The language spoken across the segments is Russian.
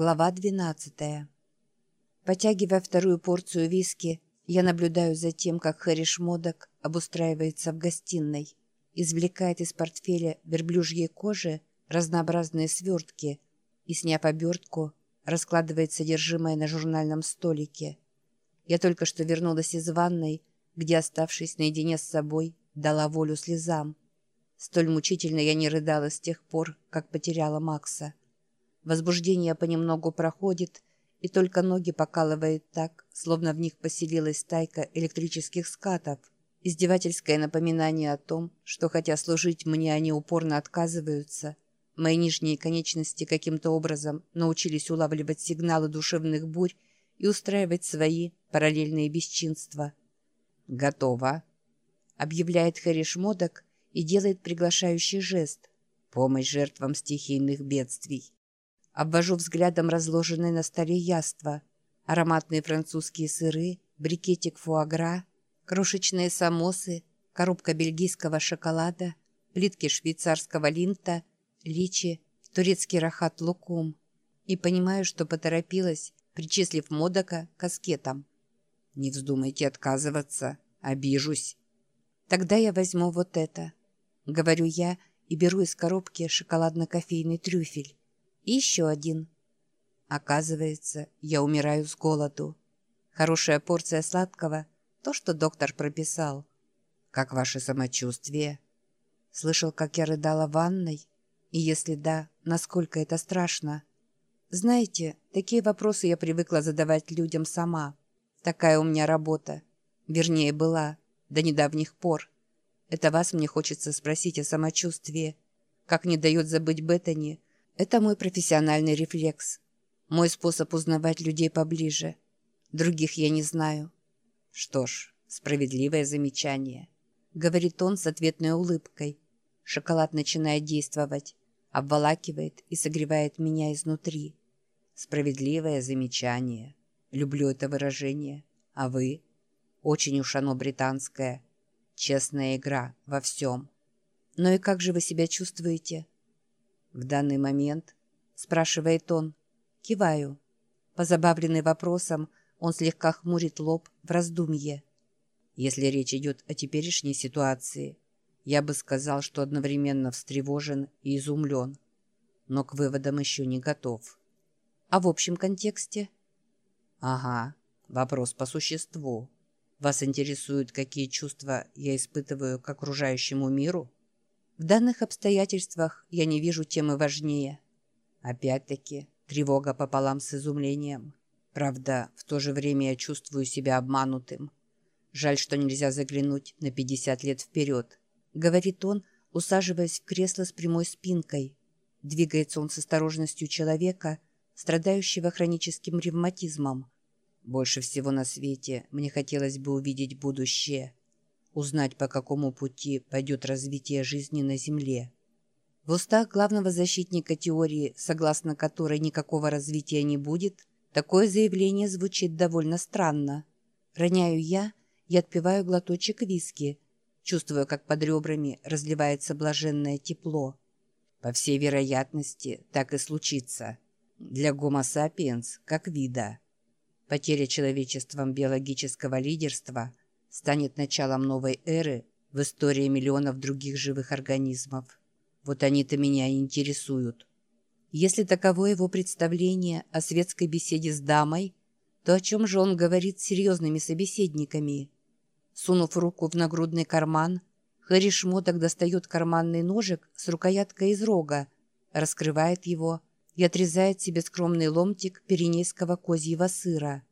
Глава 12. Потягивая вторую порцию виски, я наблюдаю за тем, как Хэри Шмодок обустраивается в гостиной, извлекает из портфеля верблюжьей кожи разнообразные свертки и, сняв обертку, раскладывает содержимое на журнальном столике. Я только что вернулась из ванной, где, оставшись наедине с собой, дала волю слезам. Столь мучительно я не рыдала с тех пор, как потеряла Макса. Возбуждение понемногу проходит, и только ноги покалывает так, словно в них поселилась стайка электрических скатов. Издевательское напоминание о том, что хотя служить мне они упорно отказываются, мои нижние конечности каким-то образом научились улавливать сигналы душевных бурь и устраивать свои параллельные бесчинства. «Готово», — объявляет Хэри Шмодок и делает приглашающий жест. «Помощь жертвам стихийных бедствий». Обвожу взглядом разложенные на столе яства. Ароматные французские сыры, брикетик фуагра, крошечные самосы, коробка бельгийского шоколада, плитки швейцарского линта, личи, турецкий рахат лукум. И понимаю, что поторопилась, причислив Модока к аскетам. «Не вздумайте отказываться, обижусь». «Тогда я возьму вот это», — говорю я и беру из коробки шоколадно-кофейный трюфель. И еще один. Оказывается, я умираю с голоду. Хорошая порция сладкого – то, что доктор прописал. Как ваше самочувствие? Слышал, как я рыдала в ванной? И если да, насколько это страшно? Знаете, такие вопросы я привыкла задавать людям сама. Такая у меня работа. Вернее, была. До недавних пор. Это вас мне хочется спросить о самочувствии. Как не дает забыть Беттани – это мой профессиональный рефлекс. Мой способ узнавать людей поближе. Других я не знаю. Что ж, справедливое замечание. Говорит он с ответной улыбкой. Шоколад начинает действовать, обволакивает и согревает меня изнутри. Справедливое замечание. Люблю это выражение. А вы? Очень уж оно британское. Честная игра во всем. Ну и как же вы себя чувствуете? «В данный момент?» – спрашивает он. Киваю. Позабавленный вопросом, он слегка хмурит лоб в раздумье. Если речь идет о теперешней ситуации, я бы сказал, что одновременно встревожен и изумлен, но к выводам еще не готов. А в общем контексте? Ага, вопрос по существу. Вас интересуют, какие чувства я испытываю к окружающему миру? В данных обстоятельствах я не вижу темы важнее. Опять-таки, тревога пополам с изумлением. Правда, в то же время я чувствую себя обманутым. Жаль, что нельзя заглянуть на 50 лет вперед. Говорит он, усаживаясь в кресло с прямой спинкой. Двигается он с осторожностью человека, страдающего хроническим ревматизмом. Больше всего на свете мне хотелось бы увидеть будущее – узнать, по какому пути пойдет развитие жизни на Земле. В устах главного защитника теории, согласно которой никакого развития не будет, такое заявление звучит довольно странно. Роняю я и отпиваю глоточек виски, чувствуя, как под ребрами разливается блаженное тепло. По всей вероятности, так и случится. Для гомо сапиенс как вида. Потеря человечеством биологического лидерства – станет началом новой эры в истории миллионов других живых организмов. Вот они-то меня и интересуют. Если таково его представление о светской беседе с дамой, то о чем же он говорит с серьезными собеседниками? Сунув руку в нагрудный карман, Хэри Шмоток достает карманный ножик с рукояткой из рога, раскрывает его и отрезает себе скромный ломтик пиренейского козьего сыра.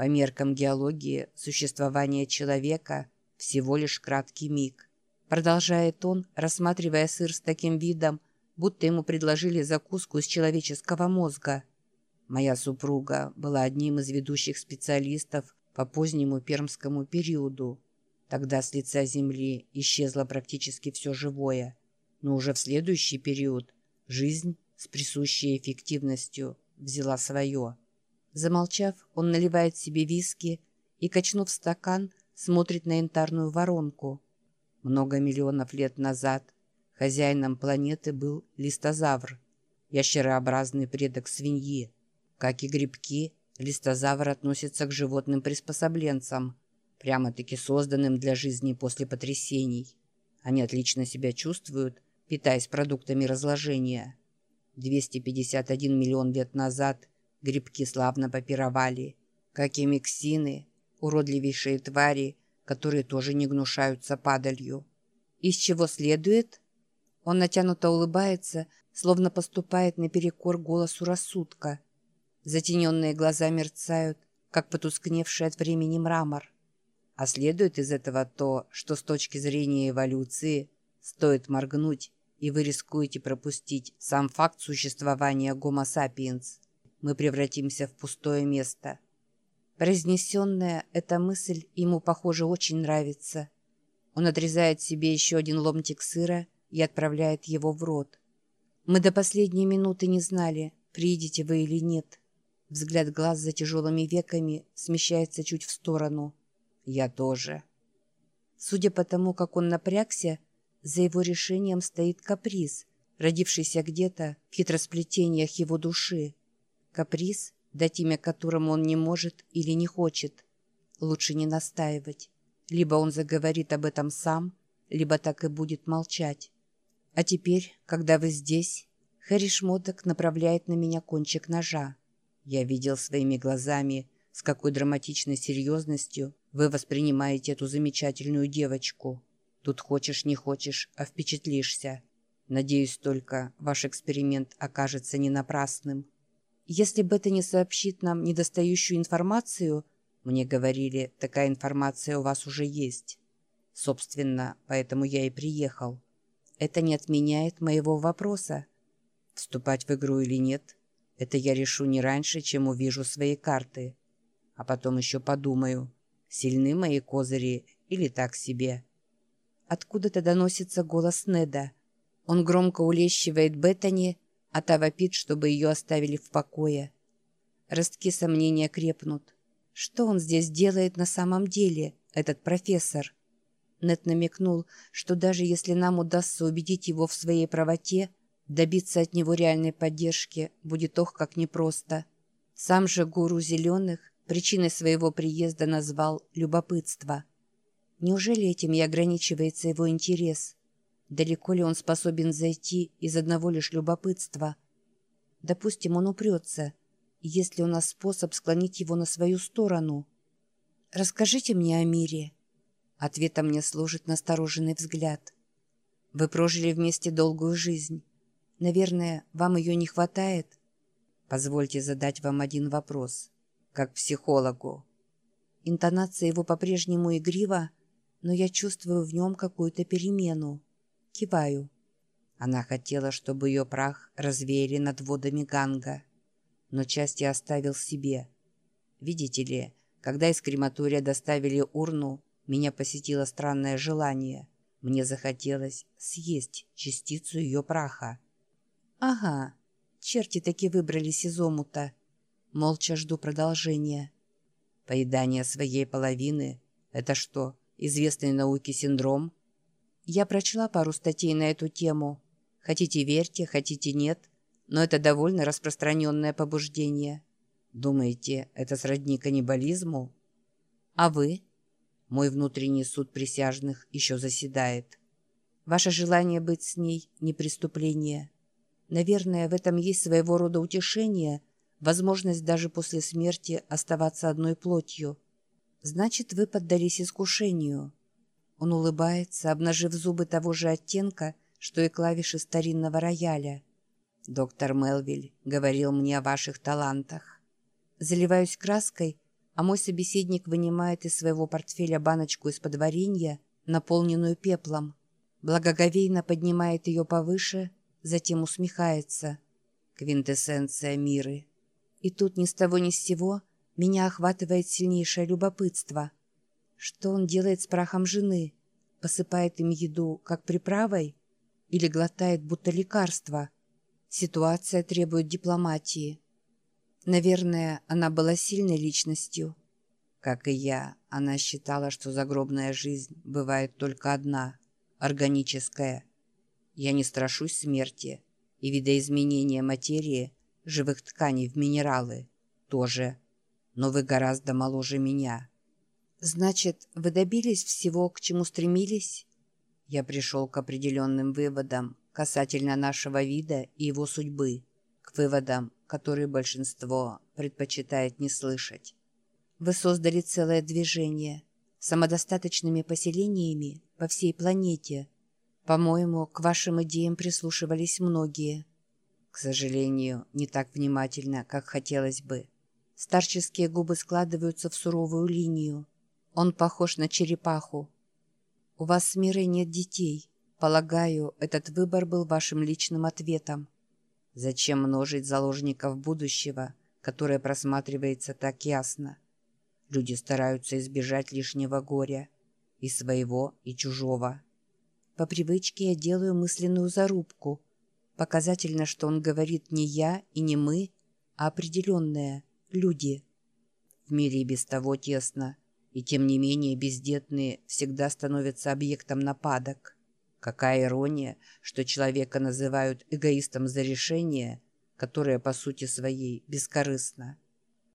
По меркам геологии, существование человека – всего лишь краткий миг. Продолжает он, рассматривая сыр с таким видом, будто ему предложили закуску из человеческого мозга. Моя супруга была одним из ведущих специалистов по позднему пермскому периоду. Тогда с лица Земли исчезло практически все живое. Но уже в следующий период жизнь с присущей эффективностью взяла свое – Замолчав, он наливает себе виски и, качнув стакан, смотрит на янтарную воронку. Много миллионов лет назад хозяином планеты был листозавр, ящерообразный предок свиньи. Как и грибки, листозавр относится к животным приспособленцам, прямо-таки созданным для жизни после потрясений. Они отлично себя чувствуют, питаясь продуктами разложения. 251 миллион лет назад грибки славно попировали, как и миксины, уродливейшие твари, которые тоже не гнушаются падалью. Из чего следует? Он натянуто улыбается, словно поступает наперекор голосу рассудка. Затененные глаза мерцают, как потускневший от времени мрамор. А следует из этого то, что с точки зрения эволюции стоит моргнуть, и вы рискуете пропустить сам факт существования Homo sapiens. Мы превратимся в пустое место. Произнесенная эта мысль ему, похоже, очень нравится. Он отрезает себе еще один ломтик сыра и отправляет его в рот. Мы до последней минуты не знали, приедете вы или нет. Взгляд глаз за тяжелыми веками смещается чуть в сторону. Я тоже. Судя по тому, как он напрягся, за его решением стоит каприз, родившийся где-то в хитросплетениях его души. Каприз, дать имя которому он не может или не хочет. Лучше не настаивать. Либо он заговорит об этом сам, либо так и будет молчать. А теперь, когда вы здесь, Хэри Шмоток направляет на меня кончик ножа. Я видел своими глазами, с какой драматичной серьезностью вы воспринимаете эту замечательную девочку. Тут хочешь, не хочешь, а впечатлишься. Надеюсь только, ваш эксперимент окажется не напрасным. Если не сообщит нам недостающую информацию, мне говорили, такая информация у вас уже есть. Собственно, поэтому я и приехал. Это не отменяет моего вопроса. Вступать в игру или нет, это я решу не раньше, чем увижу свои карты. А потом еще подумаю, сильны мои козыри или так себе. Откуда-то доносится голос Неда. Он громко улещивает Беттани, а та вопит, чтобы ее оставили в покое. Ростки сомнения крепнут. Что он здесь делает на самом деле, этот профессор? Нед намекнул, что даже если нам удастся убедить его в своей правоте, добиться от него реальной поддержки будет ох как непросто. Сам же гуру зеленых причиной своего приезда назвал любопытство – Неужели этим и ограничивается его интерес? Далеко ли он способен зайти из одного лишь любопытства? Допустим, он упрется. Есть ли у нас способ склонить его на свою сторону? «Расскажите мне о мире». Ответом мне служит настороженный взгляд. «Вы прожили вместе долгую жизнь. Наверное, вам ее не хватает?» «Позвольте задать вам один вопрос, как психологу». Интонация его по-прежнему игрива, но я чувствую в нем какую-то перемену. Киваю. Она хотела, чтобы ее прах развеяли над водами Ганга, но часть я оставил себе. Видите ли, когда из крематория доставили урну, меня посетило странное желание. Мне захотелось съесть частицу ее праха. Ага, черти таки выбрались из омута. Молча жду продолжения. Поедание своей половины — это что, известный науке синдром. Я прочла пару статей на эту тему. Хотите верьте, хотите нет, но это довольно распространенное побуждение. Думаете, это сродни каннибализму? А вы? Мой внутренний суд присяжных еще заседает. Ваше желание быть с ней – не преступление. Наверное, в этом есть своего рода утешение, возможность даже после смерти оставаться одной плотью – Значит, вы поддались искушению. Он улыбается, обнажив зубы того же оттенка, что и клавиши старинного рояля. Доктор Мелвиль говорил мне о ваших талантах. Заливаюсь краской, а мой собеседник вынимает из своего портфеля баночку из-под варенья, наполненную пеплом. Благоговейно поднимает ее повыше, затем усмехается. Квинтэссенция миры. И тут ни с того ни с сего меня охватывает сильнейшее любопытство. Что он делает с прахом жены? Посыпает им еду, как приправой? Или глотает, будто лекарство? Ситуация требует дипломатии. Наверное, она была сильной личностью. Как и я, она считала, что загробная жизнь бывает только одна, органическая. Я не страшусь смерти и видоизменения материи, живых тканей в минералы – тоже. Но вы гораздо моложе меня. Значит, вы добились всего, к чему стремились? Я пришел к определенным выводам касательно нашего вида и его судьбы, к выводам, которые большинство предпочитает не слышать. Вы создали целое движение самодостаточными поселениями по всей планете. По-моему, к вашим идеям прислушивались многие. К сожалению, не так внимательно, как хотелось бы. Старческие губы складываются в суровую линию. Он похож на черепаху. У вас с Мирой нет детей. Полагаю, этот выбор был вашим личным ответом. Зачем множить заложников будущего, которое просматривается так ясно? Люди стараются избежать лишнего горя. И своего, и чужого. По привычке я делаю мысленную зарубку. Показательно, что он говорит не я и не мы, а определенное – люди. В мире и без того тесно, и тем не менее бездетные всегда становятся объектом нападок. Какая ирония, что человека называют эгоистом за решение, которое по сути своей бескорыстно –